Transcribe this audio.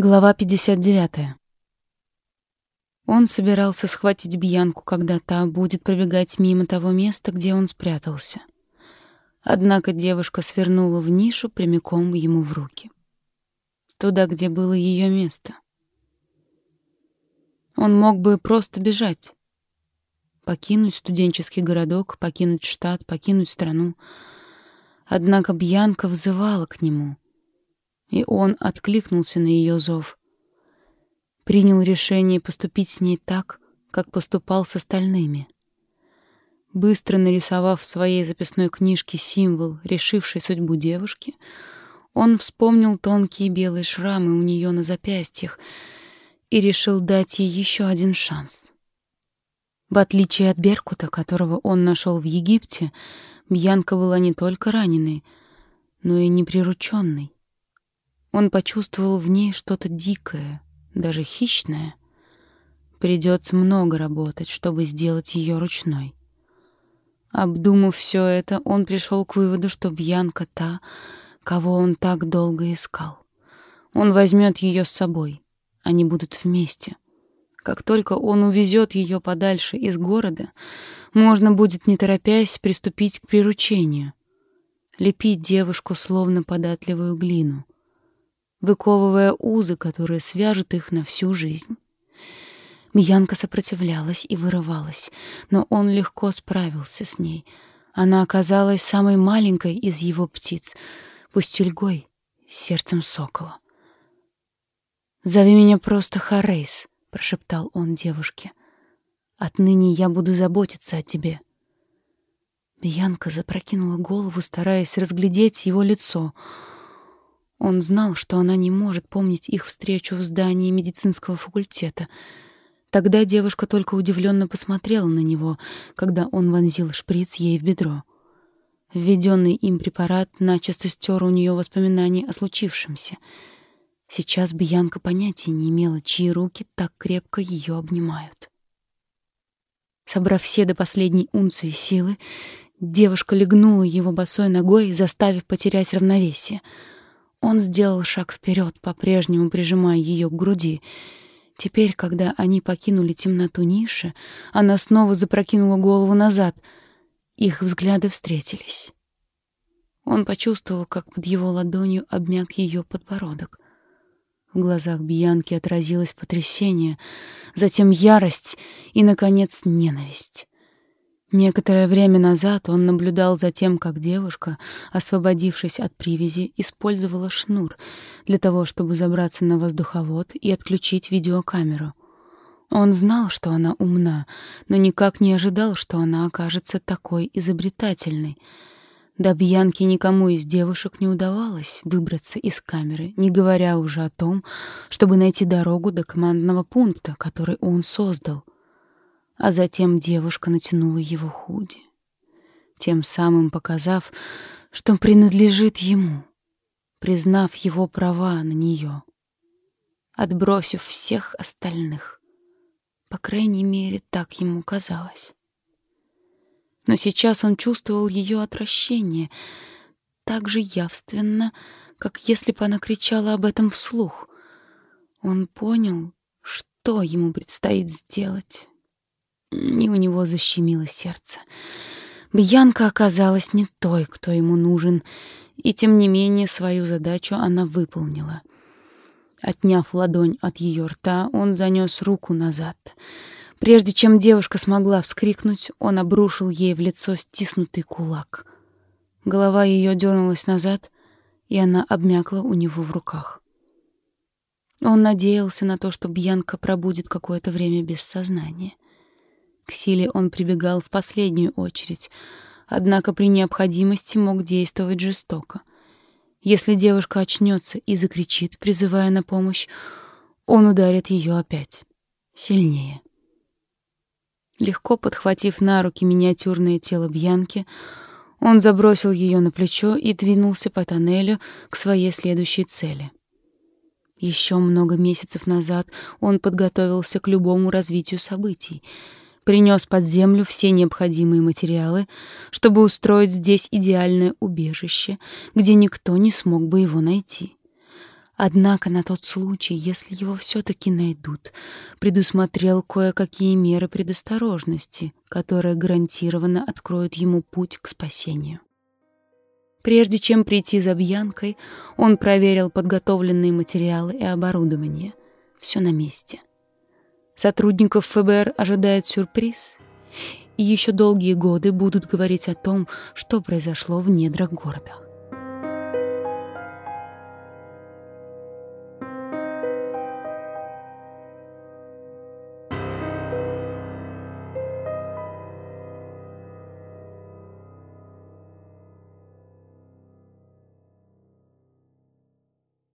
Глава 59. Он собирался схватить Бьянку, когда та будет пробегать мимо того места, где он спрятался. Однако девушка свернула в нишу прямиком ему в руки. Туда, где было ее место. Он мог бы просто бежать. Покинуть студенческий городок, покинуть штат, покинуть страну. Однако Бьянка взывала к нему — и он откликнулся на ее зов. Принял решение поступить с ней так, как поступал с остальными. Быстро нарисовав в своей записной книжке символ, решивший судьбу девушки, он вспомнил тонкие белые шрамы у нее на запястьях и решил дать ей еще один шанс. В отличие от Беркута, которого он нашел в Египте, Бьянка была не только раненой, но и неприрученной. Он почувствовал в ней что-то дикое, даже хищное. Придется много работать, чтобы сделать ее ручной. Обдумав все это, он пришел к выводу, что Бьянка та, кого он так долго искал. Он возьмет ее с собой. Они будут вместе. Как только он увезет ее подальше из города, можно будет, не торопясь, приступить к приручению. Лепить девушку словно податливую глину — выковывая узы, которые свяжут их на всю жизнь. Бьянка сопротивлялась и вырывалась, но он легко справился с ней. Она оказалась самой маленькой из его птиц, пустельгой, сердцем сокола. «Зови меня просто Харейс», — прошептал он девушке. «Отныне я буду заботиться о тебе». Бьянка запрокинула голову, стараясь разглядеть его лицо — он знал, что она не может помнить их встречу в здании медицинского факультета. Тогда девушка только удивленно посмотрела на него, когда он вонзил шприц ей в бедро. Введенный им препарат начисто стер у нее воспоминания о случившемся. Сейчас Бьянка понятия не имела, чьи руки так крепко ее обнимают. Собрав все до последней унции силы, девушка легнула его босой ногой, заставив потерять равновесие — он сделал шаг вперед, по-прежнему прижимая ее к груди. Теперь, когда они покинули темноту ниши, она снова запрокинула голову назад. Их взгляды встретились. Он почувствовал, как под его ладонью обмяк ее подбородок. В глазах Бьянки отразилось потрясение, затем ярость и, наконец, ненависть. Некоторое время назад он наблюдал за тем, как девушка, освободившись от привязи, использовала шнур для того, чтобы забраться на воздуховод и отключить видеокамеру. Он знал, что она умна, но никак не ожидал, что она окажется такой изобретательной. До Бьянки никому из девушек не удавалось выбраться из камеры, не говоря уже о том, чтобы найти дорогу до командного пункта, который он создал — а затем девушка натянула его худи, тем самым показав, что принадлежит ему, признав его права на нее, отбросив всех остальных. По крайней мере, так ему казалось. Но сейчас он чувствовал ее отвращение так же явственно, как если бы она кричала об этом вслух. Он понял, что ему предстоит сделать и у него защемило сердце. Бьянка оказалась не той, кто ему нужен, и тем не менее свою задачу она выполнила. Отняв ладонь от ее рта, он занес руку назад. Прежде чем девушка смогла вскрикнуть, он обрушил ей в лицо стиснутый кулак. Голова ее дернулась назад, и она обмякла у него в руках. Он надеялся на то, что Бьянка пробудет какое-то время без сознания — к силе он прибегал в последнюю очередь, однако при необходимости мог действовать жестоко. Если девушка очнется и закричит, призывая на помощь, он ударит ее опять, сильнее. Легко подхватив на руки миниатюрное тело Бьянки, он забросил ее на плечо и двинулся по тоннелю к своей следующей цели. Еще много месяцев назад он подготовился к любому развитию событий — принес под землю все необходимые материалы, чтобы устроить здесь идеальное убежище, где никто не смог бы его найти. Однако на тот случай, если его все-таки найдут, предусмотрел кое-какие меры предосторожности, которые гарантированно откроют ему путь к спасению. Прежде чем прийти за Бьянкой, он проверил подготовленные материалы и оборудование. Все на месте. Сотрудников ФБР ожидает сюрприз, и еще долгие годы будут говорить о том, что произошло в недрах города.